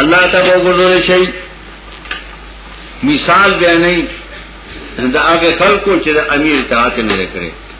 الله ته وګورل شي مثال بیانې دا هغه خلکو چې د امیر اطاعت نه کړی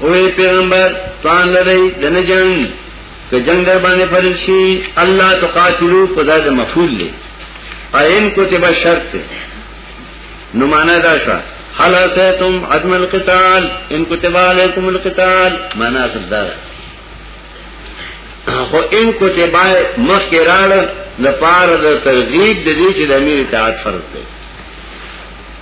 اوی پیغمبر توان لرئی دن جنگ که جنگ در بانے فرض شی اللہ تقاتلو پدا دا مفول لے این کتبا شرط تے نمانا دا شا حل حسیتم عدم القتال ان کتبا علیکم القتال مانا سب دا خو ان کتبا مخ کے راڑ لپار دا ترغیب دا دیچ دا امیر اطاعت فرض تے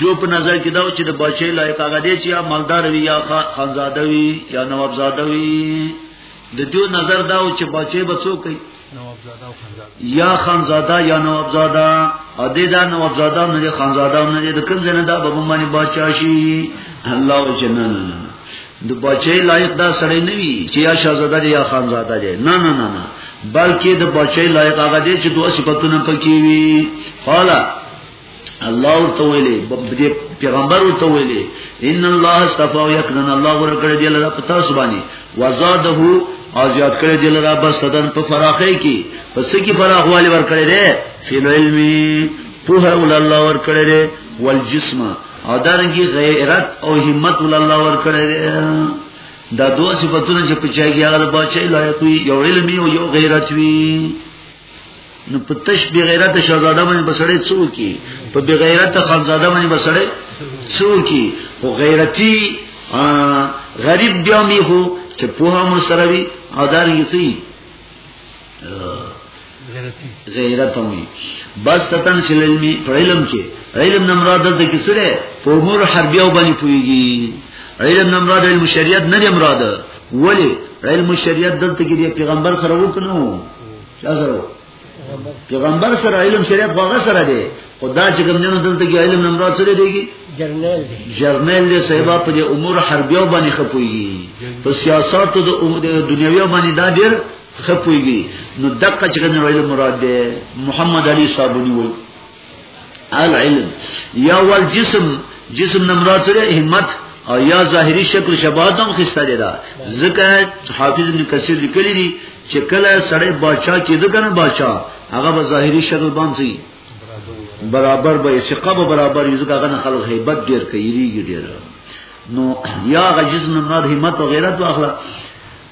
جو په نظر کې دا چې د بچي لایق هغه دی چې یا مالدار وي یا خانزاده وي یا نوابزاده وي د دې نظر دا و چې بچي بچو کوي یا خانزاده یا نوابزاده ا دې دا نوابزاده نه دي خانزاده نه دي د کوم ځای نه دا به باندې بچا شي الله جنا نه نه د بچي لایق دا سړی نه وي چې یا شاهزاده دی یا خانزاده دی نه نه نه نه بلکې د بچي لایق هغه دی چې دوه صفاتونه پکې وي قال الله ورته ویلي پیغمبر ورته ویلي ان الله استفا یقدن الله ورکړي دی لره پتا سبانی وزاده او زیات کړي دی لره بس صدن په فراخه کې پس کې فراخ والی ورکړي دی فیل علمي په ول الله ورکړي دی والجسم او دارنګي غیرت او همت ول الله ورکړي دی دا دوه صفاتونه چې په چا کې هغه بچي لایق وي یو علمي او یو غیرت وي نو په تش بغیرت شاهزاده باندې بسړې څوکي په بغیرت خانزاده باندې بسړې څوکي خو غیرتی غریب بیا می هو چې په هم سره وي او دار یې سي غیرت وي بس تتن شلمی په علم کې علم نه مراد د کسره په امور حربیو باندې پويږي علم نه مراد علم شریعت نه مراد ولی علم شریعت دلته کې دی پیغمبر سره وکنو چا سره پیغمبر سره علم شریعت هغه سره دی خدا چې کوم جنو دلته کې علم نمبر سره دیږي جرنل دی جرنل دی صاحبہ په امور حربیو باندې خپويږي په سیاست او د دنیوي باندې دا ډیر خپويږي نو دقه چې کوم علم مراد دی محمد علي صابونی وایي العلم یا والجسم جسم نه مراد سره همت او یا ظاهری شکل شباهت هم خسته دي دا ځکه حافظ ابن کثیر لیکلی دي چې کله سړی بادشاہ کېده کنه بادشاہ هغه به ظاهری شکل باندې برابر به ثقه به برابر یو ځکه غن خلک hebat ډیر کوي ریږي ډیر نو یا غجز نه مراد همت او غیرت واخله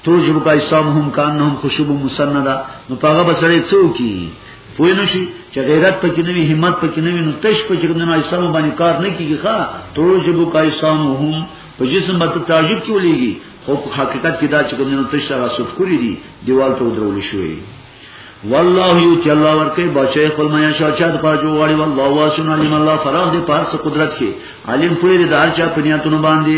توجب کا اسام هم کانهم خشوب مسنده نو پاغه بسړې څوکي پوه نه شي چې غیرت پکې نه وي همت پکې نه وي نو تش په چې نه اسام باندې کار نه کیږي ښا توجب کا اسام هم په جسم باندې تعجب کې ولېږي خو په حقیقت کې دا چې کوم نو تش سره سټ کړی دي دیوال ته ودرول شوی والله یو چې الله ورکه بچي خپل مې شو چا د پاجو غړي والله واسن علم الله فراغ دې پارس قدرت کې علم پوی دې دار چا پنیاتونه باندې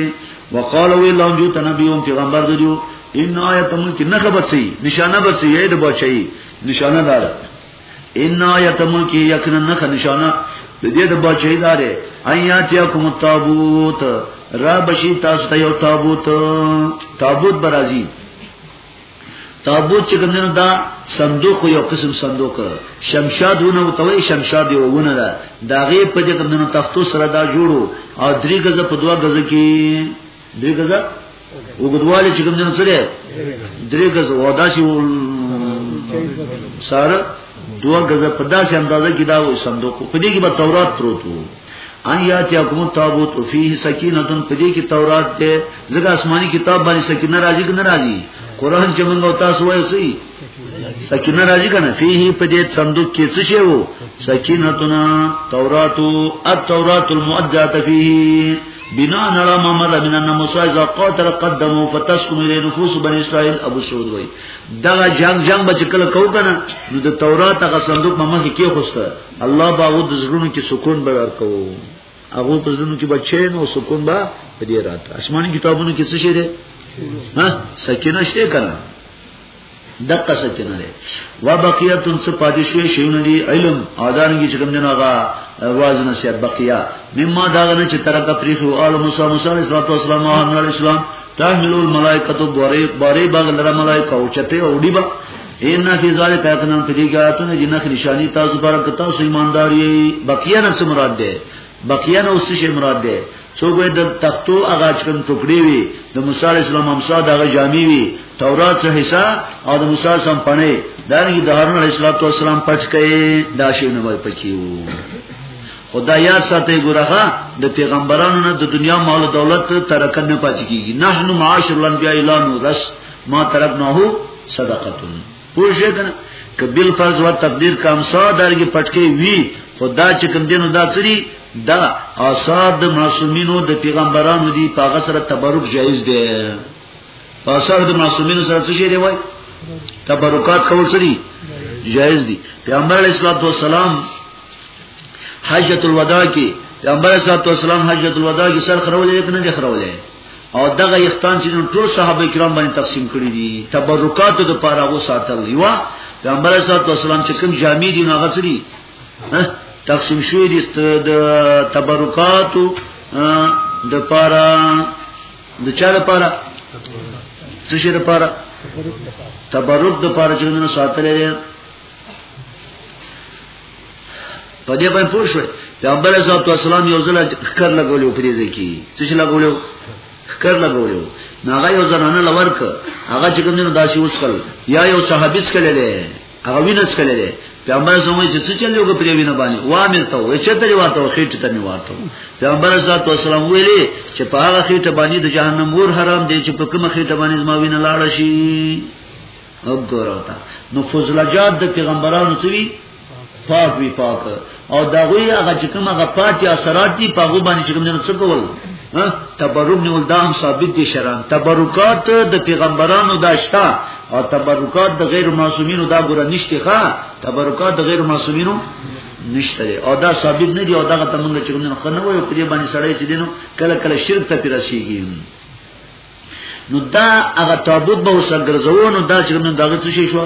وقالو وی لهم جو تنبیهم پیغمبر دیو ان آیت ملک نه خبر سي نشانه بس یې د بچي نشانه دار ان آیت ملک یقینا نه نشانه د دې د بچي دار ایات یکم التابوت را بشی تاسو ته یو تابوت تابوت برازي تابوت چې کوم نه دا صندوق یو قسم صندوق شمشاد ونه وتوي شمشاد یو ونه ده دا غي په دې کوم نه تختو سره دا جوړو او درې غزه په دوه غزه کې درې غزه وګدواله چې کوم نه سره درې غزه ودا شي سره دوه غزه په داسې اندازه کې دا صندوق په دې کې به تورات پروت وو ان یات یکم تابوت فیه سکینه په دې کې تورات ته ځکه آسماني کتاب باندې سکینه راځي کنه راځي قران چې موږ او تاسو وایو سي سکینه راځي کنه فيه په دې صندوق کې څه شی وو سکینه تنا تورات التورات المؤدات فيه بنا نرا ممر من ان موسی اذا قاتل قدموا فتسكم الى نفوس بني اسرائيل ابو سعود وای دا جنگ جنگ بچ کله کو کنه نو د تورات غ صندوق ممه کې خوسته الله باغو د زړونو کې سکون به ورکوو هغه په زړونو کې بچی نو سکون به په دې راته آسماني کتابونو کې څه شي ده ها سکینه شته کنه دقه سکینه ده و بقیات څه پاتې شي شیونه دي علم اذان کې چې کوم نه هغه واز نصیحت بقیا مما دا نه چې ترکه پریخ او آل موسی موسی علیه السلام او علیه السلام تحمل الملائکه بوری بوری باغ لره ملائکه او چته او دی با ان فی ذلک آیاتنا فی دیگاتون جن نخ نشانی تاسو پر ک تاسو ایماندار یی بقیه نه څه مراد ده بقیه نه اوس څه مراد ده څوک د تختو هغه چکم ټوکړي وی د موسی علی السلام امسا دغه جامې وی تورات څخه حصہ او د موسی سم پنه دغه د هارون علی السلام پټ کړي دا شی نه وای پچیو خدا یاد ساته ګورخه د پیغمبرانو نه د دنیا مال او دولت ترکه نه پاتې کیږي نحنو معاشر الانبیاء الا نورث ما ترکناه صدقتون پوښه کنه ک بل فرض و تقدیر کام سا درګه پټکی وی خدا چې کوم دینو دا سری دا آثار د معصومینو د پیغمبرانو دی په غسر تبرک جایز دی په آثار د معصومینو سره څه شی دی وای تبرکات کول سری جایز دی پیغمبر علیه الصلاۃ والسلام حجۃ الوداع کې پیغمبر علیه الصلاۃ والسلام حجۃ الوداع کې سر خرولې کنه دی خرولې او دغه یختان چې ټول صحابه کرام باندې تقسیم کړی دي تبرکات د پاره وو ساتل یو پیغمبر صلی الله علیه وسلم چې کوم جامع دي هغه تری تقسیم شوی دي د تبرکات د پاره د چا د پاره څه شي د پاره تبرک د پاره چې موږ ساتلې په دې باندې پوه شو پیغمبر علیه الصلاه والسلام یو ځل خکر لګولیو پرې ځکی څه چې لګولیو خکر لګولیو نو هغه یو زنانه لورک هغه چې کوم نه داسې وسکل یا یو صحابي سکل دی هغه وینې سکل دی پیغمبر زموږ چې څه چلیو په پرې وینې باندې وا ملته و چې ته ورته خېټ ته می ورته پیغمبر علیه الصلاه والسلام ویلي چې په هغه خېټ باندې د جهنم ور حرام دی چې په کومه خېټ باندې زما وینې لاړ شي وګوره تا نو فضلجات د پیغمبرانو سوي پاک وی پاک او دا غوی هغه چې کوم هغه پاتې اثرات دي په غو باندې چې کوم نه څه کول تبرک نیول دا هم ثابت دي شران تبرکات د پیغمبرانو داشتا او تبرکات د غیر معصومینو دا ګره نشته ښا تبرکات د غیر معصومینو نشته او دا ثابت نه دي او دا ته موږ چې کوم نه خنه وایو په دې باندې سړی چې دینو کله کله شرک ته پیرسیږي نو دا هغه تابوت به وسګرځو نو دا چې موږ دغه څه شو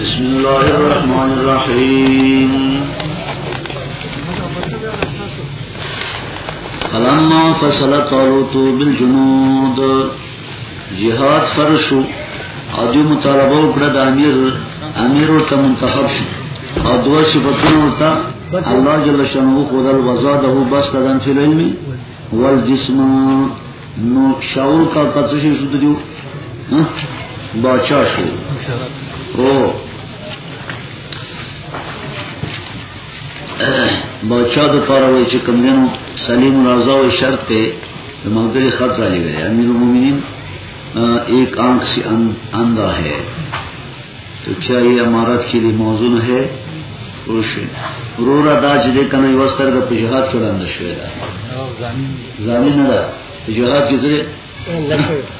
بسم الله الرحمن الرحيم فلما فصل طالوت بالجنود جهاد فرشو او دی مطالبه وکړه د امیر امیر ورته منتخب شو او دوه صفاتونه ورته الله جل شانه خدای وزاده بس تدن فی العلم والجسم نو شاول کا کا څه شو ته دیو باچا شو او باچا د پاره وای چې کوم دینو سلیم رضا او شرط ته مغدری خط را لګی امیر المؤمنین ایک آنکھ سے اندھا ہے تو کیا یہ امارت کے لیے موزون ہے روشن رو را دا چې د کنه یو سترګه په جهاد کې وړاندې شوی دا زمين نه ده جهاد کې زره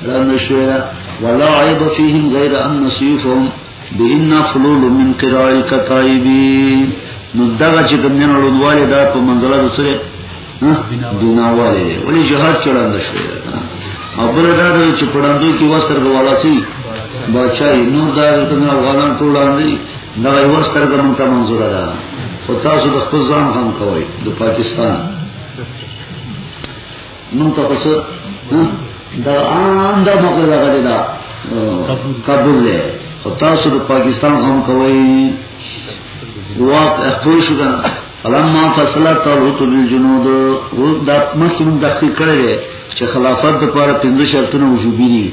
لا نشويا ولا عيب فيهم غير ان نصيفهم بإن فلول من قراء الكتائب نو دغه چې کوم نه لوړواله دا په منځله د سره بناواله ولې جهاد چلند شوی او بل دا چې پړاندو کې وستر غواړي سي بچای نو دا کوم افغانان ټول اندي دا یو سترګه مونږ ته منزور ده خو تاسو د خپل ځان هم کوی د پاکستان مونږ ته څه دا ان دا مګر دا غلي دا قبول دی خو تاسو د پاکستان هم کوي واک خپل شو کنه فلما فصلت طالوت بالجنود و دا مسلم دقیق کړی چې خلافت د پاره پنځه شرطونه وجوبي دي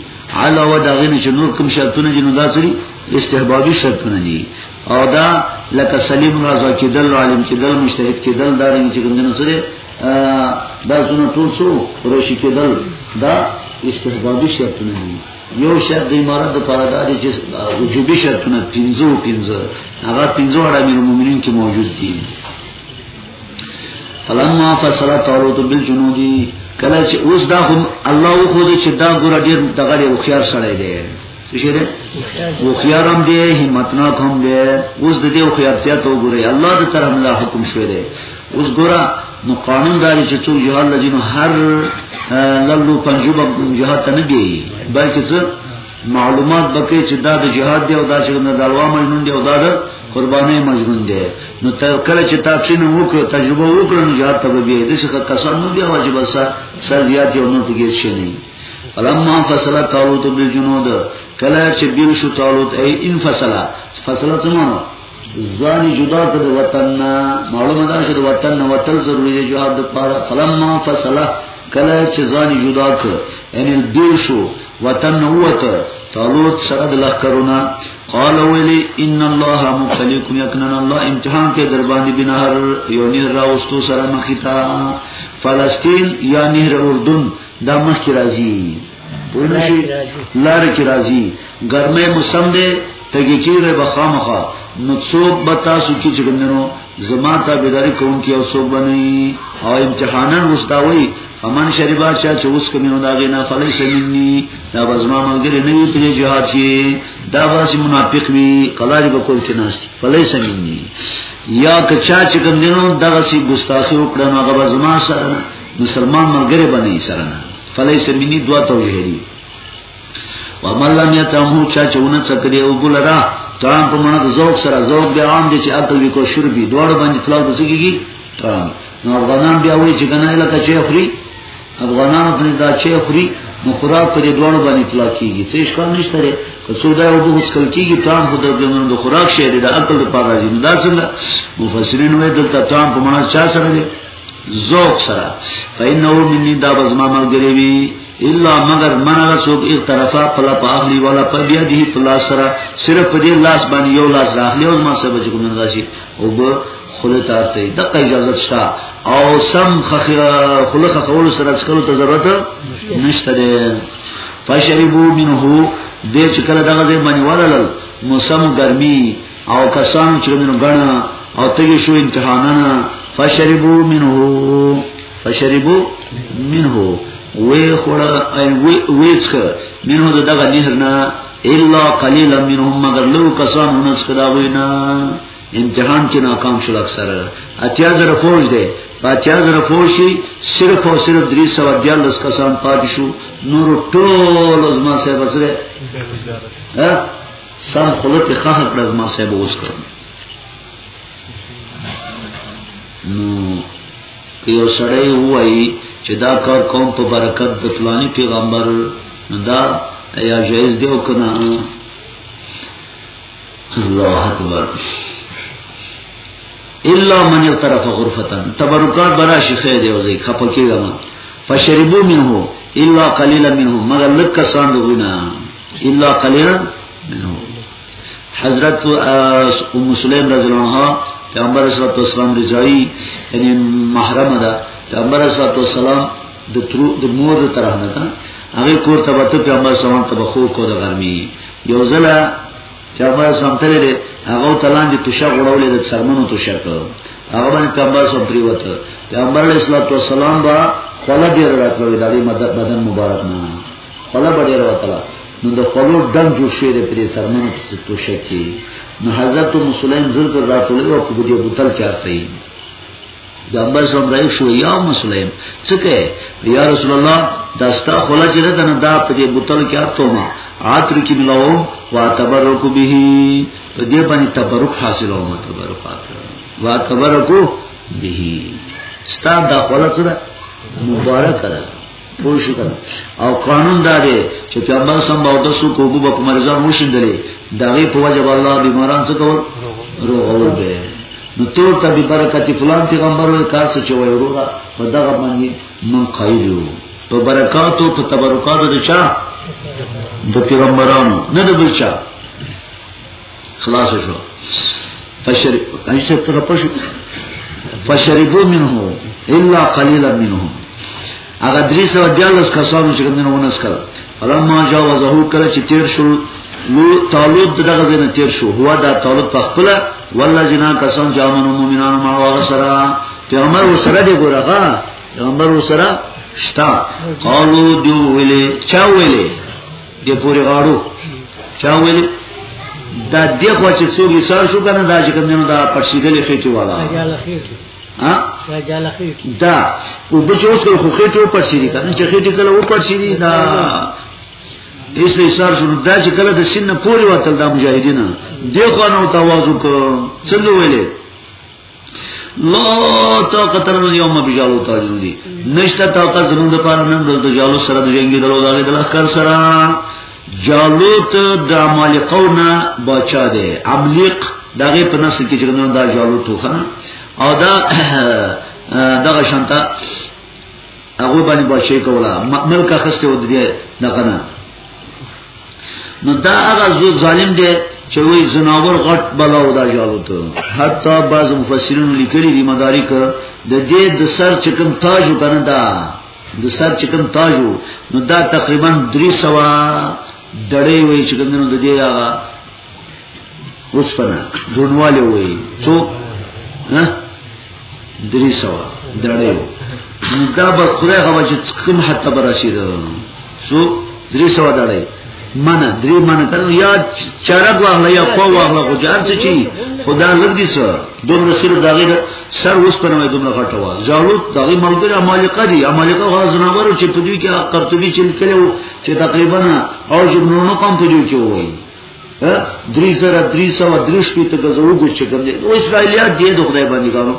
علاوه دا غوښنه چې نور کوم شرطونه جنودا سری استحبابي شرطونه دي او دا لکه سلیم رضا کېدل عالم کېدل مجتهد کېدل دا رنګ چې ګندنه سره دا زونه ټول څو قریشي کېدل دا استحبابي شرطونه دي یو شرط د امارت د پاره دا دی چې وجوبي شرطونه پنځو پنځه هغه پنځو اړه مې مومنین کې موجود دي فلما فصلت طالوت بالجنود کله چې اوس دا هم الله خو دې چې دا ګور ډیر دغه یو خيار سره دی څه شه ده او خيارم دي همتنا کوم دي اوس د دې او خيارتیا ته وګورئ الله د طرف له حکم شوی دی اوس ګورا نو قانون داري چې څو جهاد لږی نو هر لالو پنجوب جهاد ته نه دی بلکې څه معلومات بکې چې دا د جهاد دی او دا چې د دلوا مجنون دی او دا د قربانې مجنون دی نو تر کله چې تاسو نه وکړو تجربه وکړو نو جهاد ته به دې څه قسم نه دی واجب سر زیات یو نو پکې شي نه فلما فصل طالوت بالجنود کله چې بیل شو طالوت ای ان فصل فصل څه معنی ځان جدا کړ وطن نه معلومه ده چې وطن نه وتل ضروری دی جهاد لپاره فلما فصل کله چې ځان جدا کړ یعنی بیل شو وطن نه وته طالوت سره د لخرونه قال ویلی ان الله مخلقکم یقینا الله امتحان کې در باندې بنهر یو نه راوستو سره مخیتا فلسطین یا نهر اردن دا مخ کی راځي پوه نشي لار کی راځي ګرمه موسم دی تګی کیره به خامخه نو څوک به تاسو کی چې ګندنو زما ته بيداری کوم کی او څوک بنئ او امتحانا مستوي فمن شربا چا چې اوس کومه دا غینا فلیس مني دا بزما ملګری نه وي په جهاد کې دا واسي منافق وي قلاری به کول کې ناشتي فلیس مني یا کچا چې کوم دینو دغه سي ګستاخی وکړنو هغه بزما سره مسلمان ملګری باندې سره نه فلیس منی دوا توجیه دی ومن لم یتمو چا چونه چکری او ګل را تران په منه ذوق سره ذوق بیا عام دي چې عقل وی کو شر بي دوړ باندې تلاو د سګيږي تران نو افغانان بیا وایي چې کنه لکه چې اخري افغانان په دا چې اخري نو خوراک په دې دوړ باندې تلاو کیږي څه ښکار نشته لري که څو دا وګو هیڅ کل کیږي تران خو د بلمن د خوراک شي د عقل لپاره دي نو دا څنګه مفسرین وایي دلته تران په منه چا سره دي ذوق سره فإنه مني دا بزما ملګری وی الا مگر من هغه څوک اقترفا پلا په اخلي ولا په بیا دی پلا سره صرف په دې لاس باندې یو لاس راخلی او ما سبا چې کوم راشي او به خله تارته د قې اجازه شته او سم خله خول سره څکلو ته ضرورت نشته ده فشربو منه دې چې کله دغه دې باندې ورلل موسم ګرمي او کسانو چې منو غنا او تګي شو امتحاننا فشربو منه فشربو منه وی خورا وی څخ منه دغه نهر نه الا قليلا منهم مگر لو کسان هنس کدا وینا امتحان کې ناکام شول اکثر اتیا زره فوج دی اتیا زره فوج شي صرف او صرف 314 کسان پاتې شو نور ټول زما سره بسره ها سم خلت خخ کړه زما صاحب اوس کړم نو که یو سړی وایي چې دا کار کوم په برکت د فلاني پیغمبر دا یا جایز دی او کنه الله اکبر الا من طرف غرفتن تبرکات برا شیخ دی او زی خپکیږم فشربو منه الا قليلا منه مگر لکه ساند غوینه الا قليلا منهم حضرت ام سلیم رضی الله عنها پیغمبر صلی الله علیه وسلم رضای یعنی محرم ده پیغمبر صلی الله علیه وسلم د ترو د مور طرف نه ده هغه کور ته وته پیغمبر صلی الله علیه وسلم ته خو کو د ګرمي یو ځله پیغمبر صلی الله علیه وسلم هغه تلان دي تشه غړولې د سرمنو تشه کو هغه باندې پیغمبر صلی الله علیه وسلم پیغمبر صلی الله علیه وسلم با خلا دې راتلو د دې بدن مبارک نه خوله به ډېره وتله نو د خولو ډم جوړ شوی دی پرې څرمنو پسې توشه کې نو حضرت ام سلیم زر زر راټولوي او په دې بوتل کې اخلي دا بل سم رايو شو یا ام سلیم څه کوي یا رسول الله دا ستا خوله چې ده نه دا په دې بوتل کې اخته ما عطر کې ملاو وا تبرک به په دې باندې تبرک حاصلو ما تبرک حاصل وا تبرک به ستا دا خوله څه ده مبارک ده پوه شو کنه او قانون دا دی چې پیغمبر سم باور د سو کوبو په مرزان وشندلې دا وی په وجه الله بیماران څه کول روغول به نو تو ته به برکت فلان پیغمبر وې کار څه چوي وروړه په دغه باندې من قائل یو په برکاتو په تبرکاتو د چا د پیغمبرانو نه د بچا خلاص شو فشرب ایسه ته پښو فشربو منه الا قليلا منه هغه درې سو دیالس کسانو چې کومنه ونس کړه فلما جاوزه کړه چې تیر شو لو تعلق دغه ځنه تیر شو هو دا تعلق په خپل والله جنا کسان چې امنو مؤمنانو ما هغه سره پیغمبر سره دی ګورغه پیغمبر سره شتا قالو دیو ویلې چا ویلې دې پوری غاړو چا ویل دا دې خو چې څو مثال شو کنه دا چې کوم نه دا پرشیدلې خېټي والا ها دا او بچو اوس خو خېټو پرشیدي کنه چې خېټي کله و پرشیدي دا اس له اشاره شنو دا چې کله د سین پوری وتل دا مجاهدین دې خو نو تواضع کو څنګه ویلې لا طاقت لنا اليوم بجالو تاجون دي نشتا طاقت زمون د پاره نن ورځ د جالو سره د جنگي درو دغه د لخر سره جالوت د مالقونه بچا دي عملیق دغه په نس کې چې نن دا جالو توخه او دا دغه شانتا هغه باندې بچي کوله ملک خسته ودی نه کنه نو دا هغه زو ظالم دی چې وای زناور غټ بلاو دا جواب ته حتی بعض مفسرین لیکلي دي مدارک د دې د سر چې کوم تاج وکنه دا د سر چې کوم تاج نو دا تقریبا 300 دړې وای چې کوم نو د دې هغه وسپنا دونواله وې څو نه درې سو دړیو دا به خدای هوا چې کوم حتی برسید سو درې سو دړی منه درې منه تر یا چرګ واغله یا کو واغله خو جار څه چی خدا لږ دي سر دومره سر داغه سر اوس په نوې دومره غټه وا زالو داغه ملګری مالکه دي مالکه غا زناورو چې په دوی کې قرطبي چل کړو چې تقریبا او جنونو کم په دوی کې وایي درې زره درې سوه درې شپېته ګزه وګورئ چې کوم دی نو اسرایلیات دې د خدای باندې ګانو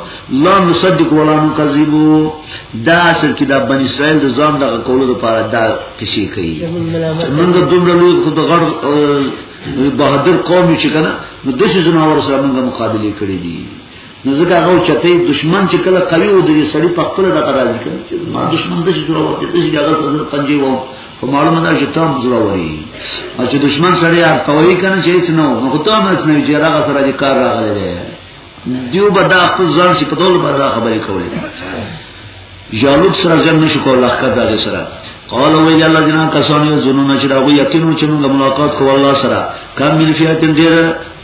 لا نصدق ولا نکذبو دا اصل کې دا بنی اسرائیل د ځان دغه کولو لپاره دا کشي کوي موږ دومره لوی خو د غړ بهادر قوم چې کنه نو د څه جناور سره موږ مقابله کړې دي نو ځکه هغه چته دشمن چې کله قوي و دې سړی په خپل دغه راځي کړي چې ما دشمن د شي جوړ وکړي د شي هغه سره پنځه و په معلومه ده چې تام زړه وري او چې دشمن سره یار کوي کنه چې هیڅ نه نو ته هم نه چې هغه سره دې کار راغلی دی دیو بدا خپل ځان چې په ټول باندې خبرې کولې جالوت سره جنگ نشو کول لخکر داغه سره قال ویل الله جنا کسان یو زنونه چې راغو یقینو چې موږ ملاقات کو الله سره کم مل فیات ډیر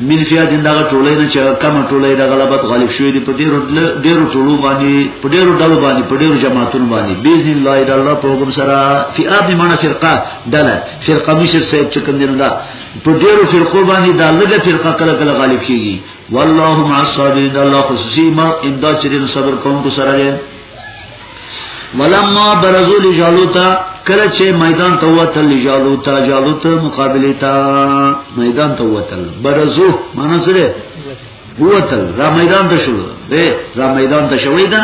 مل فیات دغه ټولې نه چې کم ټولې د غلبت غالب شوې دي په ډیرو ډیرو ټولو باندې په ډیرو ډلو باندې په ډیرو جماعتونو باندې باذن الله د الله په حکم سره فی اب معنا فرقه دله فرقه مشر صاحب چې کوم دی نه دا په ډیرو فرقو باندې د لګه فرقه کله کله غالب کیږي والله مع الصابرین الله خصوصی ما امداد چرین صبر کوم کو سره دی ولما برزو لجالوتا کله چې میدان ته وتل لجالوتا جالوت مقابله تا میدان ته وتل برزو معنی سره وتل را میدان ته شو به را میدان ته شوې ده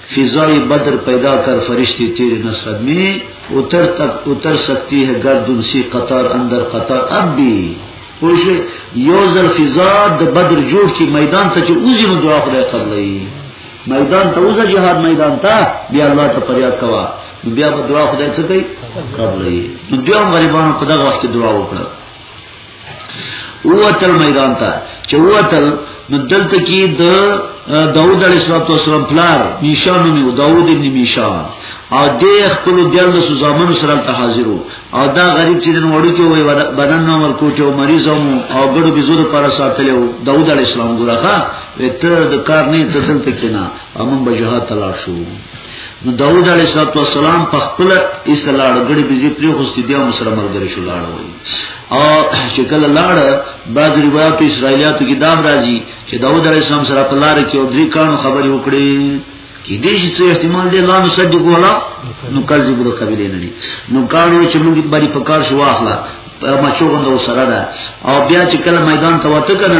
فضای بدر پیدا کر فرشتی تیر نصب می اتر تک اتر سکتی ہے گردن سی قطار اندر قطار اب بھی خوش یو زر فضا د بدر جوړ کی میدان ته چې اوزی نو دعا خدای قبلای میدان ته اوزه جهاد میدان ته بیا الله ته فریاد کوا بیا به دعا خدای څه کوي قبلای نو بیا غریبانو په دغه وخت دعا وکړه ووتل میدان ته چې ووتل نو دلته کې د داوود علیه السلام پلار میشان نو داوود ابن میشان او د خپل دل سوزامن سره ته حاضرو او دا غریب چې دن وړو کې وای بدن نو ور کوټه او مریض او ګړو بزور پر ساتلو داوود علیه السلام ګورخه ته د کار نه ته دلته کې نه امون بجهات تلاش شو نو داوود علیه السلام په خپل استلاړ ګړي بزی پری خوستي دی او مسلمان ګرځي شو لاړ وای او چې کله لاړ بعض روایت اسرایلیاتو کې دام راځي چې داوود علیه السلام سره په لار کې او درې کانو خبرې وکړي کې دې شي څه احتمال دی لا نو صدق ولا نو کله به قبلې نه دي نو کارو چې موږ باندې په کار شو اخلا مچو غند وسره ده او بیا چې کله میدان ته وته کنه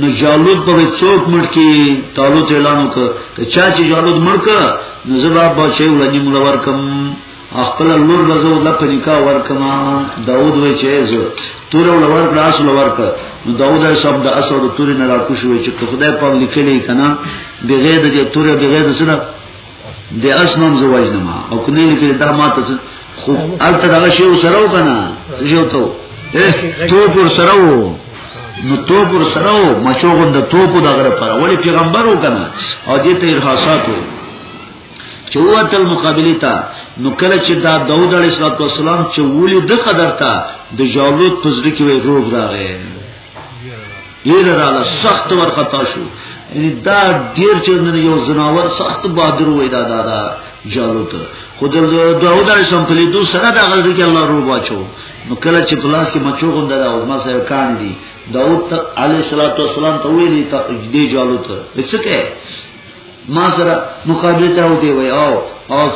نو جالوت په څوک مړ کې تعالو اعلان وکړ چې چا چې جالوت مړ کړ نو زبا بچي ولنی ملور کم خپل لور بزو د پنیکا ورکما داوود وای چې زه تور ول ور کلاس ول ورک نو داوود صاحب د اسو د تور نه راکوش وای چې ته خدای په لیکلې کنا بغیر د تور بغیر د سره د اسنم زواج نه ما او کني لیکل دا ما ته خو البته دا شی سره و کنه یو ته تو پر سره و نو تو پر سره و مچو غند تو په دغه پر ولی پیغمبر و کنه او دې ته ارهاصات و چې وتل مقابله تا نو کله چې دا داوود علیه السلام چې ولې د قدر تا د جالوت پزړه کې وې روغ راغې یې رااله سخت ورخطا شو یعنی دا ډیر چې نن یو زناور سخت بادر وې دا دا, دا جالوت خود داوود علیه السلام په لیدو سره دا غلطی کې الله روغ واچو نو کله چې پلاس کې مچو غوند دا او ما سره کان دي داوود علیه السلام ته ویلي ته دې جالوت څه کې ما سره مقابله ته وته وای او او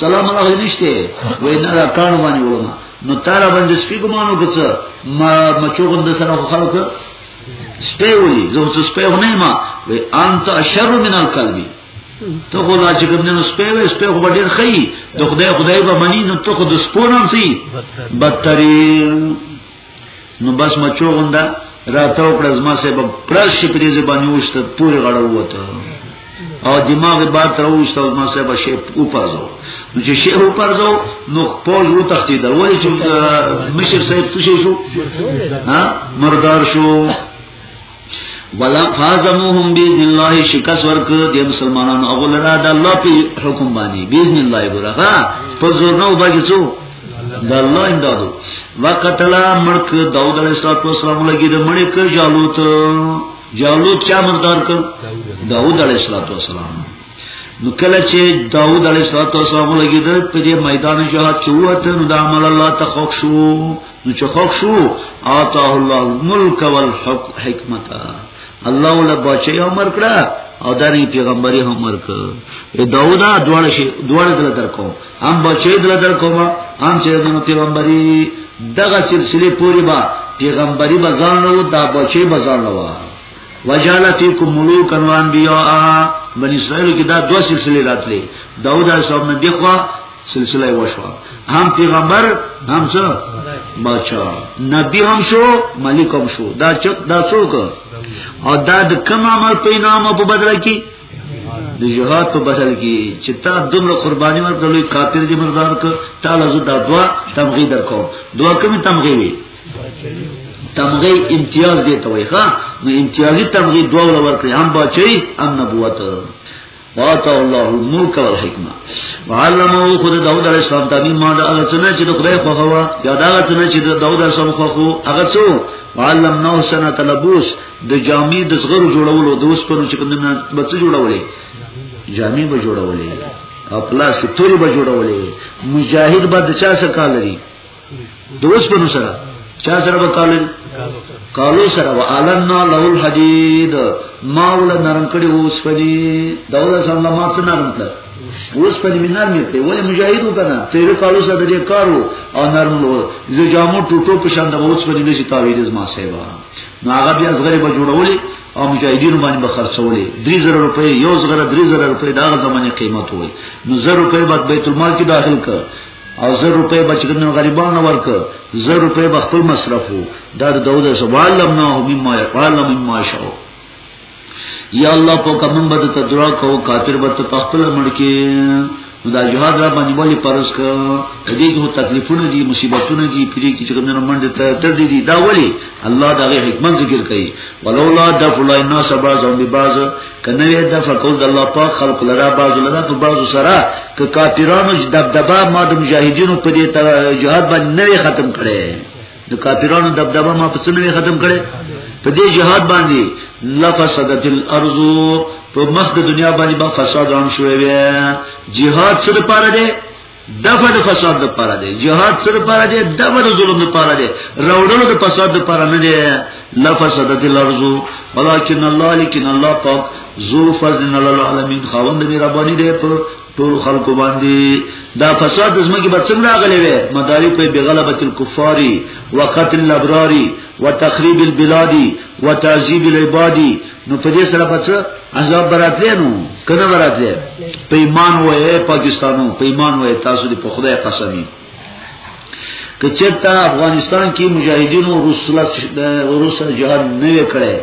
سلام علیکم نشته وای نه را کانو باندې ولما نو تعالی باندې سپی ګمانو کڅ ما مچو غند سره خلک سپی ولي زه څه سپی نه ما وای انت شر من القلب ته خو لا چې کوم نه سپی وې سپی خو ډیر خی د خدای خدای به منی نو ته خو د سپونم سي بدترین نو بس مچو غوندا راته او کړز ما سه په پرش په دې زبانی وشت پوری غړو وته او دماغ بار تر وشت او ما سه په شی او پرزو نو چې شی او پرزو نو پوز و تختی در ولی چې مشر صاحب څه شو ها مردار شو ولا فازموهم باذن الله شکس ورک دی مسلمانانو اغه لرا د الله په حکم باندې باذن الله ګورغه په زور نو باندې څو د الله امدادو وقتل ملک داوود علیه السلام لګی د مړی ک جالوت جالوت چا مردار ک داوود علیه السلام نو کله چې داوود علیه السلام لګی د په دې میدان جهاد کې وته نو د عمل الله تخوښ شو نو چې خوښ شو آتاه الله الملک والحکمت الله ولا بچي عمر کړه او دانی پیغمبري هم ورک اے داوود دواړه شي دواړه دل درکو هم بچي دل درکو ما هم چې دنو پیغمبري دغه سلسله پوری با پیغمبري بزان نو دا بچي بزان نو وجاله فیکم ملوکا و انبیاء بنی اسرائیل کې دا دوه سلسله راتلې داوود علیه السلام نه دیخوا سلسله وشوه هم پیغمبر هم څه بچا نبی هم شو ملک هم شو دا چک دا څوک او دا د کوم عمل په نام په بدل کې د جهاد په بدل کې چې تا دومره قرباني ورکړلې کافر دې مردار ک تعالی زو دا دوا تمغي درکو دوا کوم تمغي وي تمغي امتیاز دې ته وای ښا نو امتیازي تمغي دوا ور کړی هم بچي هم نبوت واتا الله الملک والحکمه وعلمه خود داود علیہ السلام ته ما دا هغه څنګه چې د خدای په هوا یا دا هغه څنګه چې د داود علیہ السلام خو خو هغه څو وعلمناه سنه تلبوس د جامې د زغرو جوړولو د اوس په چې کومه بچ جوړولې جامې به جوړولې او پلاس توري به جوړولې مجاهد به د چا څخه کال لري د وسپنو سره چا سره وکالل کالو سره وعلنا له الحديد ما ول نرم کړي اوس پدي داوود سم له ما څخه نرم کړ اوس پدي مې نرم کړ ولې مجاهد وکنه تیر کالو سره دې کارو او نرم لو زه جامو ټوټو په شان د اوس پدي نشي تعویذ ما سیوا نو هغه بیا زغری به جوړولې او مجاهدین باندې به خرڅولې 3000 روپۍ یو زغره 3000 روپۍ دا زمانه قیمت وای نو 1000 روپۍ بعد بیت المال کې داخل کړ او زر روپے بچګنو غریبانو ورک زر روپے بخپل مصرفو دا د داود سوال لم نه هم ما يقال لم ما شو یا الله په کوم بد ته درا کو کافر بد په خپل مړ کې دا جهاد را باندې ولې پرس ک دې کې تکلیفونه دي مصیبتونه دي پرې کې چې کوم نه منډه ته تر دې دي دا ولې الله دا غي حکمت ذکر کوي ولولا دفل الناس بعضهم ببعض کنه وی د فقول د الله پاک خلق لرا بعض لرا په بعض سره ک کافرانو دبدبا ما د مجاهدینو په دې جهاد باندې نه ختم کړي د کافرانو دبدبا ما په څه نه ختم کړي په دې جهاد باندې لفسدت الارض په مخ د دنیا باندې با فساد ران شوې وي جهاد څه لپاره دی دغه د فساد لپاره دی جهاد سره لپاره دی دغه د ظلم لپاره دی راوړل د فساد لپاره نه دی لا فساد د لارزو ولکن الله لیکن الله پاک ذو فضل علی العالمین خوند مهربانی دی په ټول خلکو باندې دا فساد د زمکه به څنګه راغلی وي مدارک په بغلبۃ الکفار وقتل الابرار وتخریب البلاد وتعذیب العباد نو په دې سره بچ عذاب براتلی نو کنه براتلی په ایمان وې پاکستانو په ایمان وې تاسو دې په خدای قسمی که چېرته افغانستان کې مجاهدینو رسول رسول جهاد نه وکړي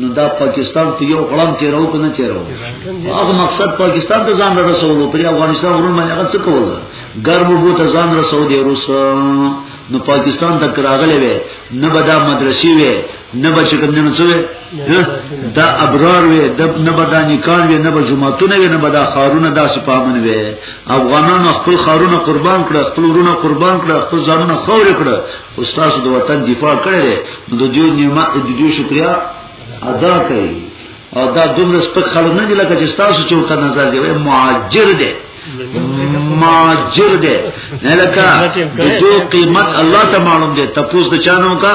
نو دا پاکستان ته یو غړم تیرو کنه تیرو هغه مقصد پاکستان ته ځان رسولو پر افغانستان ورن باندې هغه څه کول ګرم بو ته ځان رسول دی روس نو پاکستان ته کراغله وي نه بدا مدرسې وي نه به چې کوم نه څه دا ابرار وي د نه به د نکان وي نه به جمعتونه وي نه به د خارونه د سپامن وي افغانانو خپل خارونه قربان کړ خپل ورونه قربان کړ خپل ځانونه خور کړ خو تاسو د وطن دفاع کړی نو د دې نیمه د دې شکریا ادا کړئ او دا دومره سپک خلک نه دي لکه چې تاسو چې ورته نظر دی مهاجر دی ماجر دی نه لکه د دې قیمت الله ته معلوم دی تاسو د چانو کا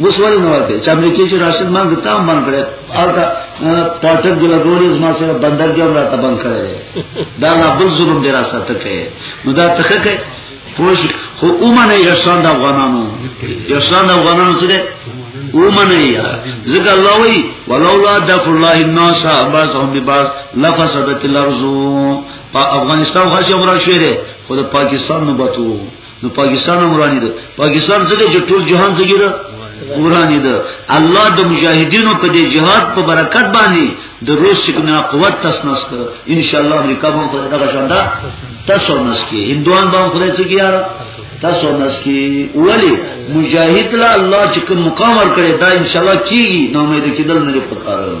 اوس ولې نه ورته چې امریکای چې راشد مان ته هم باندې کړه او دا پالټر دی لګولې زما سره بندر کې راته باندې کړه دا نه بل ظلم دی را ساته کوي نو دا تخه کوي پوش خو اومنه یشان د افغانانو یشان د افغانانو څه ده اومنه یا ذکر الله وی ولولا دف الله الناس بعضهم ببعض لفسدت الارض په افغانستان خاصه عمره شوره خو د پاکستان نه بتو نو پاکستان هم ورانی ده پاکستان ځکه چې ټول جهان ځګی ده ورانی ده الله د مجاهدینو په دې جهاد په برکت باندې د روس څخه قوت تسنس کړ ان شاء الله امریکا به په دغه شاندا تاسو نس کی هندوان به خدای څخه یاره تاسو نس کی ولی مجاهد لا الله چې کوم مقام ور کړی دا ان شاء الله کیږي نو مې دې کېدل نه پکاره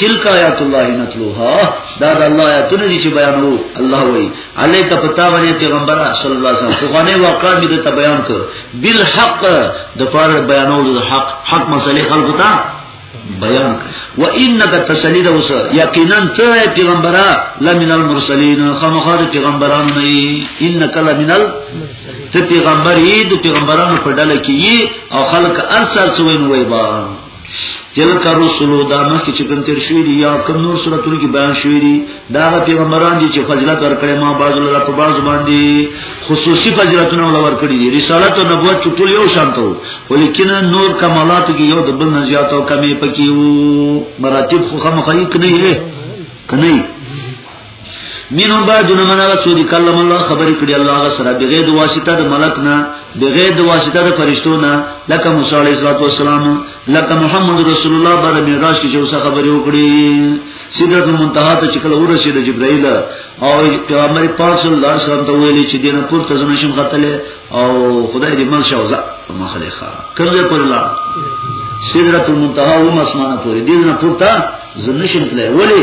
تلک آیات الله نتلوها دا د الله آیاتونه دي چې بیانو الله وی علیک پتا باندې پیغمبر صلی الله علیه وسلم خو غنه واقع دې ته بیان کړ بالحق د فار بیانو د حق حق مسلې خلق ته بیان و انک تسلید وس یقینا ته پیغمبره لمن المرسلین خامخار پیغمبران نه انک لمن ته پیغمبر یې د پیغمبرانو په ډله کې او خلق ارسل څوین وای با تلک رسولو دا مخی چه کم تیر شوی دی یا کم نور صورتونو کی بیان شوی دی دا غا پیغمبران دی چه فضلت ورکڑی ما باز اللہ را پا باز باندی خصوصی فضلتون اولا ورکڑی دی رسالت و نبوت چه طول یو شانتو ولیکن نور کمالاتو کی یو دبن نزیاتو کمی پکیو مراتب خو خمخیق نئی ہے کنئی منهم بعد من هغه څو دي کلم الله خبرې کړې الله هغه سره بغیر د واسطه د ملک نه بغیر د واسطه د فرشتو نه لکه موسی عليه السلام لکه محمد رسول الله باندې معراج کې چې اوسه خبرې وکړي سیدرت المنتهى ته چې کله ورسېد جبرائیل او پیغمبر پاک صلی الله علیه وسلم ته ویلي چې دینه پورته زنه شم قتل او خدای دې مل شوزه ما خلیخه کله پر الله سیدرت المنتهى و مسمانه پورې دینه پورته زنه شم تله ولی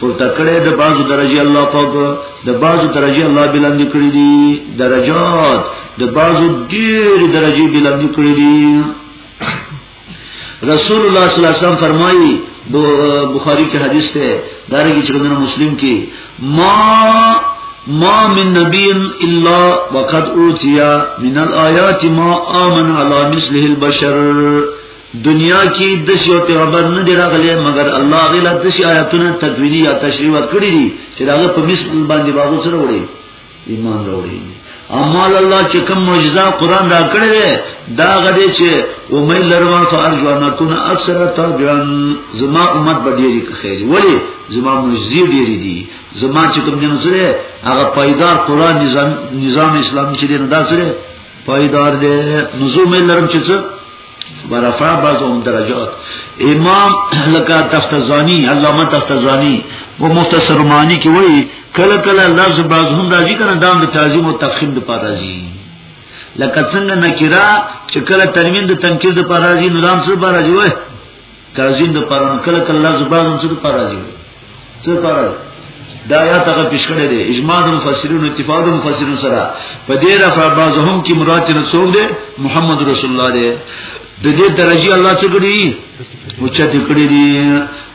پورته کړي د بازو درجه الله پاک د بازو درجه الله بلند کړی دي درجات د بازو ډېر درجه بلند کړی دي رسول الله صلی الله علیه وسلم فرمایي بخاری کې حدیث ده دارنګه چې ګنه مسلم کې ما ما من نبی الا وقد اوتیا من الآیات ما آمن علی مثله البشر دنیا کې د شیو پیغمبر نه دی راغلی مګر الله غیله د شی آیاتونه تدوینی یا تشریح ورکړي دي چې هغه په مثل باندې باغو سره وړي ایمان راوړي اما الله چې کوم معجزه قران را کړی دی دا غدې چې او مې لرما فارجو ان کن اکثر تابعن زما امت به ډیری خیر ولی زما معجزې ډیری دي زما چې کوم جن سره هغه پایدار قران نظام نظام اسلامي چې نه دا سره پایدار دی نزو مې لرم چې څه ورفع بعضهم درجات امام لکه تفتزانی علامه تفتزانی و مختصر معنی کې وایي کله کله لفظ بعضهم راځي کنه دا د تعظیم او تفخیم لپاره راځي لکه څنګه نکرا چې کله تنوین د تنکیر لپاره راځي نو دام سره راځي وایي تعظیم د پر کله کله لفظ باز هم څه پر راځي څه پر دا یا تغه پیش کړی دی اجماع د مفسرین اتفاق د مفسرین سره په دې رفع باز هم کې مراد نه څوک دی محمد رسول الله دی د دې درجه الله څخه کړی او چې کړی دی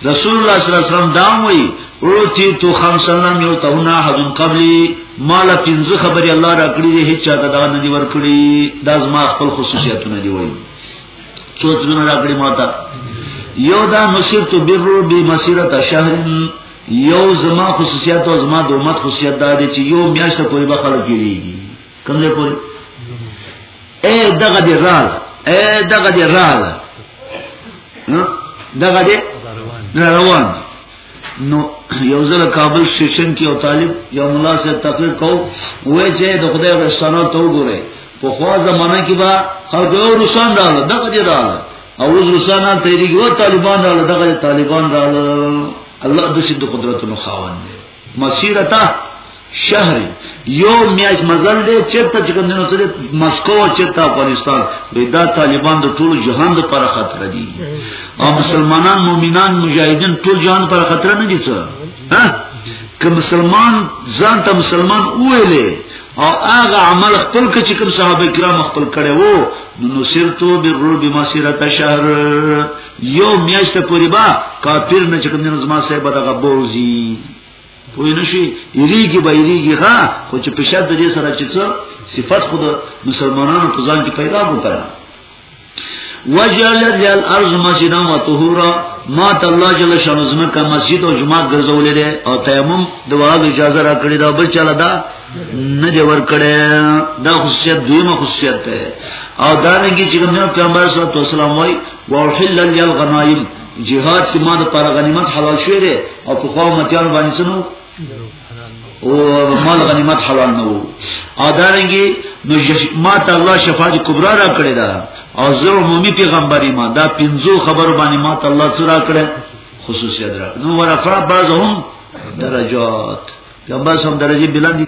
رسول الله صلی الله علیه وسلم دا وایي اوتی تو خمسلم یو تهنا حدن قبلی مال پنځه خبري الله را کړی دی هیڅ چا دا نه دی ور کړی دا زما خپل خصوصیتونه دی وایي څو څونه راکړي ماته یو دا مسیر تو بیرو بی مسیرت شهر یو زما خصوصیت او زما د امت خصوصیت دا دی چې یو میاشت پورې به خلک کیږي کوم ځای پورې اے دغه دی رال اے دغه دی رال دغه دی روان نو یو ځل کابل سټیشن کې یو طالب یو ملا سره تقریر کو وای چې د خدای غشانو ته وګوره په خوا زمانہ کې با خلک یو روسان راغله دغه دی راغله او روس روسان ته دی یو طالبان راغله دغه طالبان راغله الله د سید قدرت نو خاوند دی مسیرته شهر یو میاش مزل دی چرته چې کوم نو سره مسکو چرته افغانستان ودا طالبان د ټول جهان د پر خطر دي او مسلمانان مؤمنان مجاهدین ټول جهان پر خطر نه دي څه ها که مسلمان ځان ته مسلمان ویلې او هغه عمل خپل کې چې کوم صحابه کرام خپل کړي وو نو سرتو برو بما سیرت شهر یو میاشت پوری با کافر نه چې کوم نه زما صاحب دغه بوزي پوی نشي یریږي به یریږي ها خو چې په شرط دې سره چې څو صفات خود مسلمانانو په ځان کې پیدا وکړه وجعل ذل ارض مسجدا و طهورا ما ته الله جل شانو زمکه مسجد او جمعه ګرځولې ده او تیمم د واغ اجازه را کړې دا بل چاله دا نه دی ور کړې دا خصوصیت دیمه خصوصیت ده او دا نه کې چې کوم پیغمبر صلی الله علیه وسلم وايي واحلل للغنائم جهاد چې ما د پر غنیمت حلال شوی دی او په خو متیانو باندې سنو او مال غنیمت حلال نه وو او دا رنګي نو ما ته الله شفاعت کبرا را کړی دا او زه عمومي پیغمبري ما دا پنځو خبرو باندې ما ته الله سره کړی خصوصیت را نو ورفع بعضهم درجات پیغمبر سم درجه بلند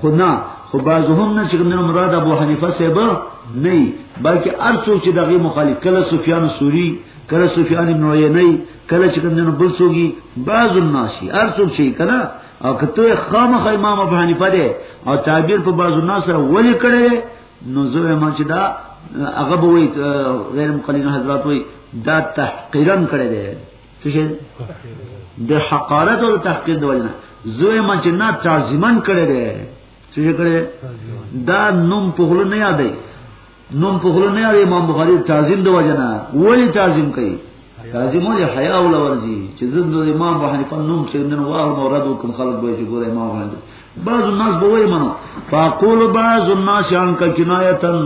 خو نه خو باز هم نه چې کومنه مراد ابو حنیفه صاحب نه بلکې ارڅو چې دغه مخالف کله سفیان سوری کله سفیان ابن عینی کله چې کومنه بل څوګي باز الناس ارڅو چې کله او کته خامخ امام ابو حنیفه دی او تعبیر په باز الناس سره ولې کړي نو زه ما چې دا هغه به غیر مقلدین حضرات وي دا تحقیرن کړي دي څه د حقارت او تحقیر د وجنه زوی ما چې نه تعظیمن کړی دی څه کړی دا نوم په غلو نه یادې نوم په غلو نه یادې امام بخاری تعظیم د وجنه ولی تعظیم کوي تعظیم ولې حیا ول ورځي چې زند د امام ابو حنیفه نوم چې نن واه نو رد وکم خلک به چې ګوره امام باندې بعض الناس به وایي منو فاقول بعض الناس عن کنایتن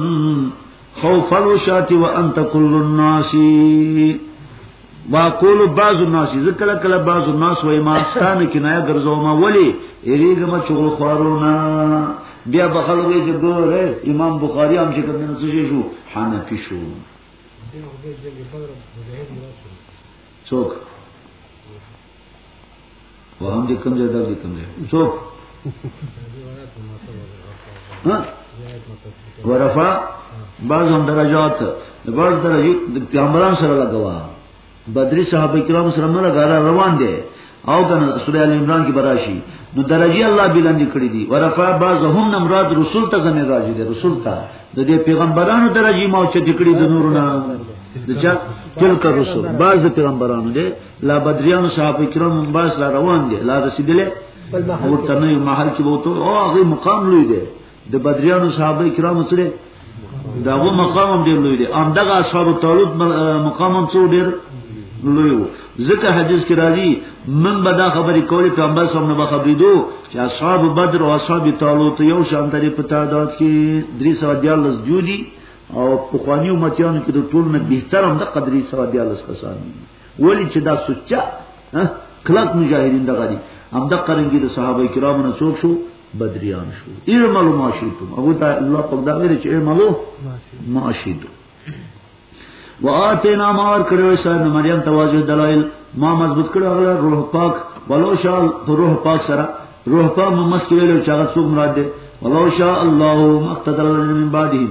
خوف الوشات وانت كل الناس واقول بعض الناس ذکر کله بعض الناس وای ما ستان کنایه ګرځو ما ولی یریګه ما چغل خوارونا بیا بخل وی چې ګوره امام بخاری هم چې کوم نه څه شو حنفی شو څوک وهم دې کوم ځای دا دې کوم ځای څو ورفا بعض هم درجات بعض درجه د پیغمبران سره لګوا بدری صحابه کرام سره نه لګا روان دي او کنه سوره ال عمران کې براشي نو درجه الله بلند کړی دي ورفا بعضهم نمراد رسول ته زمي راځي دي رسول ته د دې پیغمبرانو درجه مو چې دکړي د نورونه د چا تلک رسول بعض پیغمبرانو دي لا بدریان صحابه کرام باس لا روان دي لا رسیدلې او تنه محل کې وته او هغه مقام لوی دی د بدریان صحابه کرام سره داغه مقام هم ډیر لوی دی ان دغه اصحاب تعلق مقام هم څو ډیر لوی وو ځکه حدیث کې راځي من به دا خبرې کولې پیغمبر صلی الله علیه وسلم دو چې اصحاب بدر او اصحاب تعلق یو شان درې په تعداد کې 314 جودي او په خواني امتیانو کې د ټول نه بهتر هم د قدرې سره دیالس کسان دي ولی چې دا سچا کلک مجاهدین دغه دي هم د قرنګي د صحابه کرامو نه څوک شو بدریان شو ایرملو معاشیتم ابو ته الله پاک دا ویل چې ایرملو معاشیتم واتینا ما ور کړو صاحب مریم تواجه دلایل ما مضبوط کړو غل روح پاک ولو شاء روح پاک سره روح پاک محمد کړو چې هغه څوک مراد دی ولو شاء الله مقتدر من بعدهم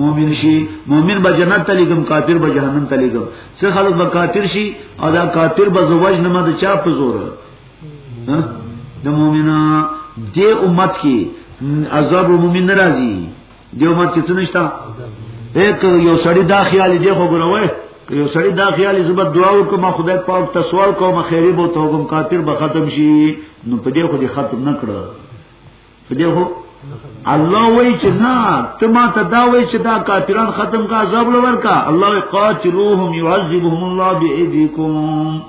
مؤمن شي مؤمن به جنت ته لګم کافر به جهنم ته لګم څه خلک به کافر شي او دا کافر به زوج نه مده چا په زور د مؤمنا د امت کې عذاب مؤمن ناراضي د امت کې څه نشتا یک یو سړی دا خیال دی خو ګروي یو سړی دا خیال زبر دعا وکم خدای پاک ته سوال کوم خیری بو توګم کافر به ختم شي نو په دې خو دې ختم نه کړو دیو الله وای چې نه ته ما ته دا وای چې دا کافران ختم کا عذاب لور کا الله قاتلوهم يعذبهم الله بأيديكم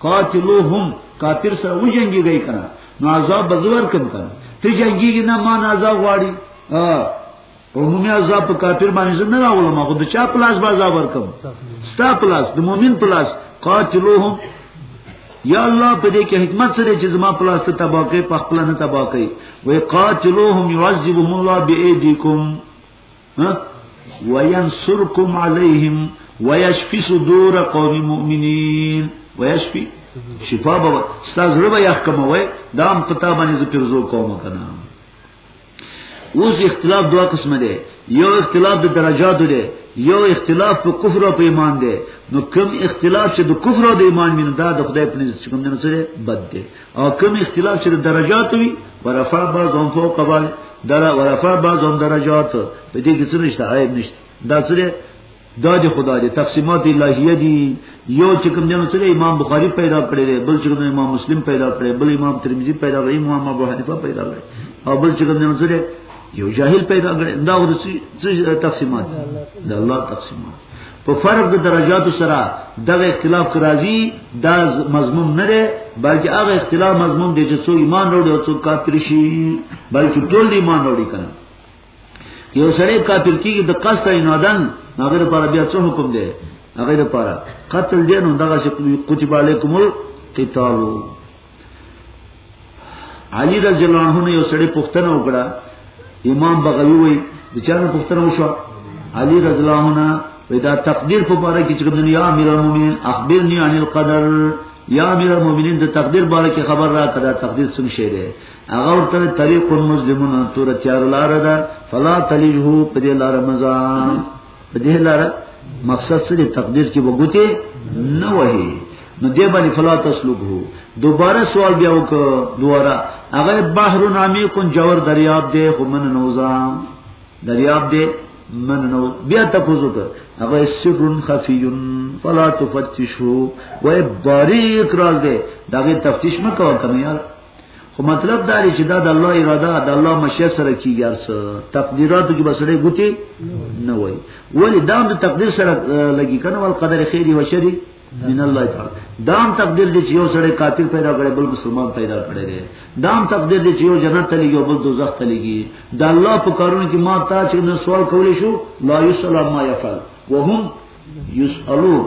قاتلوهم کافر سره وجنګي گئی کنه نو عذاب بزور کړه ته جنګي نه ما نه عذاب واړي عمومي عذاب په کافر باندې زه نه راولم خو د چا پلاس به عذاب ورکم ستا پلاس د مؤمن پلاس قاتلوهم یا الله په دې کې حکمت سره چې زما پلاس ته تباہ کوي په خپل نه تباہ کوي وای قاتلوهم يعذبهم الله بأيديكم ها وينصركم عليهم ويشفي صدور قوم مؤمنين ويشفي شفا به استاد ربه يحکموي دام پتا باندې زپرزو کوم کنه اوس اختلاف دوه قسمه دی یو اختلاف د درجاتو دی یو اختلاف په کفر او په ایمان دی نو کم اختلاف چې د کفر او د ایمان مینه دا د خدای په نزد چې کوم نه سره بد دی او کم اختلاف چې د درجاتو وي ورفع بعضهم فوق بعض در ورفع بعضهم درجات په دې کې څه نشته عیب نشته دا سره دا دی خدا دی تقسیمات الہیه دی یو چې کوم جنو سره امام بخاری پیدا کړی دی بل چې کوم امام مسلم پیدا کړی بل امام ترمذی پیدا کړی امام ابو حنیفه پیدا کړی او بل چې کوم جنو سره یو جاهل پیدا کړی دا ورته تقسیمات دا الله تقسیمات په فرق د درجاتو سره دغه اختلاف راځي دا مضمون نه دی بلکې هغه اختلاف مضمون دی چې څو ایمان وروړي او څو کافر شي بلکې ټول ایمان وروړي کنه یو سړی کافر کیږي د قصد عنادن هغه لپاره بیا څه حکم دی هغه لپاره قتل دی نو دغه چې کتب علیکم القتال علی رضی الله عنه یو سړی پښتنه وکړه امام بغوی وی د چانه پښتنه وشو علی رضی الله عنه ودا تقدیر په اړه کې چې کوم یا امیر المؤمنین اخبرنی عن القدر یا امیر المؤمنین د تقدیر باره کې خبر را کړه تقدیر څنګه شی دی هغه ورته طریق المسلمون تور چار لار ده فلا تلیجه په دې لار مزا په دې لار مقصد څه تقدیر کې وګوتې نه وهي نو دې باندې فلا تسلوکه دوباره سوال بیا وک دوباره هغه بحر نامی کون جوور دریاب دې خو من نوزا دریاب دې من نو بیا تاسو ته هغه سر خفی فلا تفتشو وای باریک راز دې دغه تفتیش مکو کنه یار خو مطلب دا دی چې دا د الله اراده د الله مشیت سره کیږي ارس تقدیراتو کې بسړې ګوتې نه وای ولی دا د تقدیر سره لګي کنه ول قدر خیری و شری من الله تعالی دام تقدیر دی چې یو سړی کافر پیدا کړي بل مسلمان پیدا کړي دی دام تقدیر دی چې یو جنت ته لګي او بل دوزخ ته لګي د الله په کارونو کې ما تا چې نو سوال کولی شو لا یسلم ما یفعل وهم یسالون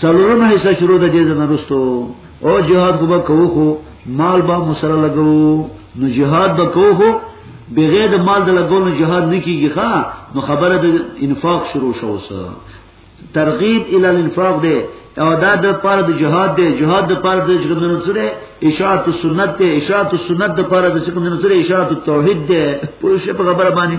څلورمه حصہ شروع د دې نه رسو او جهاد کو به کوو خو مال با مسره لګو نو جهاد به کوو خو بغیر د مال د لګو نو جهاد نه کیږي ښا نو خبره د انفاق شروع شو سره ترغیب ال الانفاق دی او دا د پاره د جهاد دی جهاد د پاره د څنګه سره اشاعت السنت دی اشاعت السنت د پاره د څنګه سره اشاعت التوحید دی پوه شئ په خبره باندې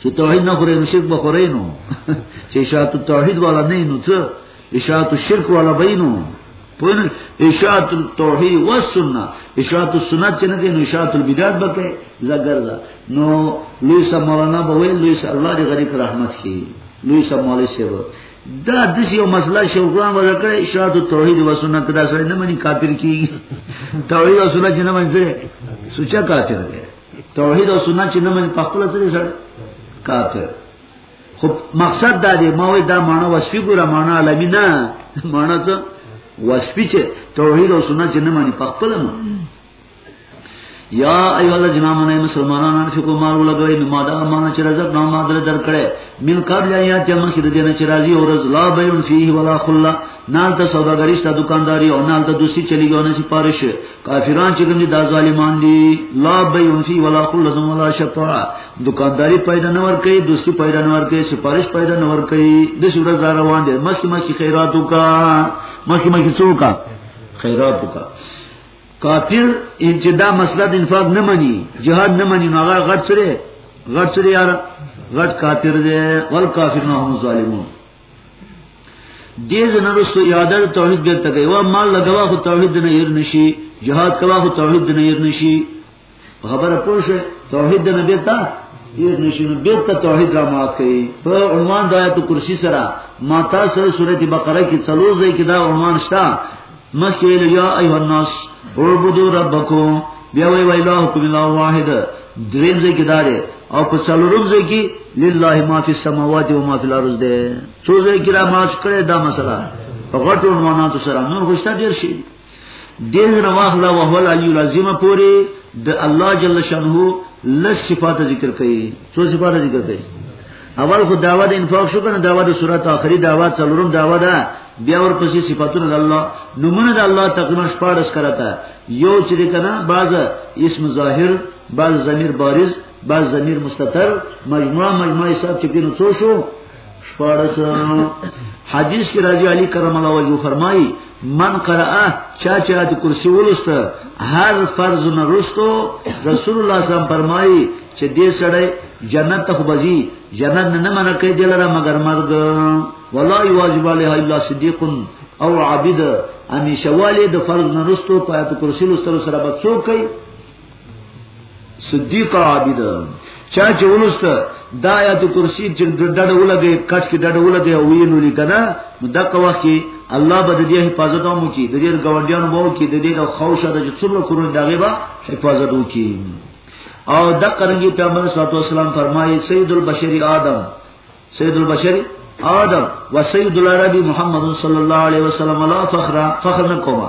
چې توحید نه خوري نو شرک به خوري نو چې اشاعت توحید والا نه نو څه اشاعت شرک والا به نو پوین اشاعت توحید و سنت اشاعت سنت چې نه کوي نو اشاعت البدعات به کوي زګردا نو لوی سم مولانا به ویل لوی سم الله دې غریب رحمت شي لوی سم مولوی صاحب دا د یو مسله شوقان وځ کړ اشاعت توحید و سنت دا سره نه مني کافر کیږي توحید او سنت نه منځره سوچا کافر دی توحید او سنت چې نه من په خپل سره سره کافر خو مقصد دا دی ما وې دا معنا وصفي ګره معنا علمي نه معنا څه وصفي چې توحید او سنت چې نه مانی په خپل مو یا ایو الله جنا منه مسلمانانو ان فکو مال ولګوي نو ما دا معنا چې رزق نو ما در درکړې من قبل یا چې مخې د دینه چې راځي او رز لا بيون فيه ولا خلا نال ته سوداګریشته دکانداری او نال ته دوسی چلیږي او نه سي پارش کافران چې کوم دي دا ظالمان دي لا بيع فی ولا خلد ولا شفاعه دکانداری پیدا نه ور کوي دوسی پیدا نه ور کوي سفارش پیدا نه ور کوي د شوړه زار روان دي مخ مخ خیرات وکا مخ مخ څوکا خیرات وکا کافر چې دا مسله د انفاق نه مني jihad نه مني نو هغه غټ سره غټ سره یار غټ کافر دی ول کافر نه هم ظالمون دې زنرستو اعاده توحید بیرته کوي وا مال لګوا خو توحید نه ير نشي جهاد کوا خو توحید نه ير نشي خبره پوه شئ توحید نه بیرته ير نشي نو بیرته توحید را مات کوي په عنوان د آیت کرسی سره ما تاسو سورته بقره کې څلور ځای کې دا عنوان شته مخکې ویل یا ایه الناس اعبدوا ربکم بیا وی ویلا حکم الله واحد دریم ځای کې داري او په څلورم ځای کې لله ما فی السماوات و ما فی الارض ده څو ځای کې را ماچ کړي دا مسله په غټو عنواناتو سره نور خوشته ډیر شي دین رواخلا وهو العلی العظیم پوری د الله جل شانه لس صفات ذکر کړي څو صفات ذکر کړي اول خو داوا د انفاق شو کنه داوا د صورت اخري داوا څلورم داوا ده بیا ورپسې صفاتونه د الله نمونه د الله تقریبا شپارس کراته یو چې کنه بعض اسم ظاهر بعض ضمیر بارز بعض ضمیر مستتر مجموعه مجموعه حساب چې کینو څو شو شپارس حدیث کې راځي علی کرم الله وجه فرمایي من قرأ چا چا د کرسی ولست هر فرض نه رستو رسول الله صلی الله فرمایي چې دې سړی جنت ته بځي جنت نه نه منع کوي دلته مگر مرګ ولا یواجب علیه الا صدیق او عابد امی شوالی د فرض نه رستو په کرسی لستر سره بچو کوي صدیق عابد چا چې ونست دا آیات کرسی چې ډډه ولګي کټ کې ډډه ولګي او ویلو لیکنه نو دا کوه کې الله به دې حفاظت هم وکړي د دې ګوندیانو به وکړي د دې د خوښه د څومره کورونه دغه به حفاظت وکړي او د قرنګي پیغمبر صلی الله علیه وسلم فرمایي سید البشری آدم سید البشری آدم و سید العربی محمد صلی الله علیه وسلم لا فخر فخر نکوما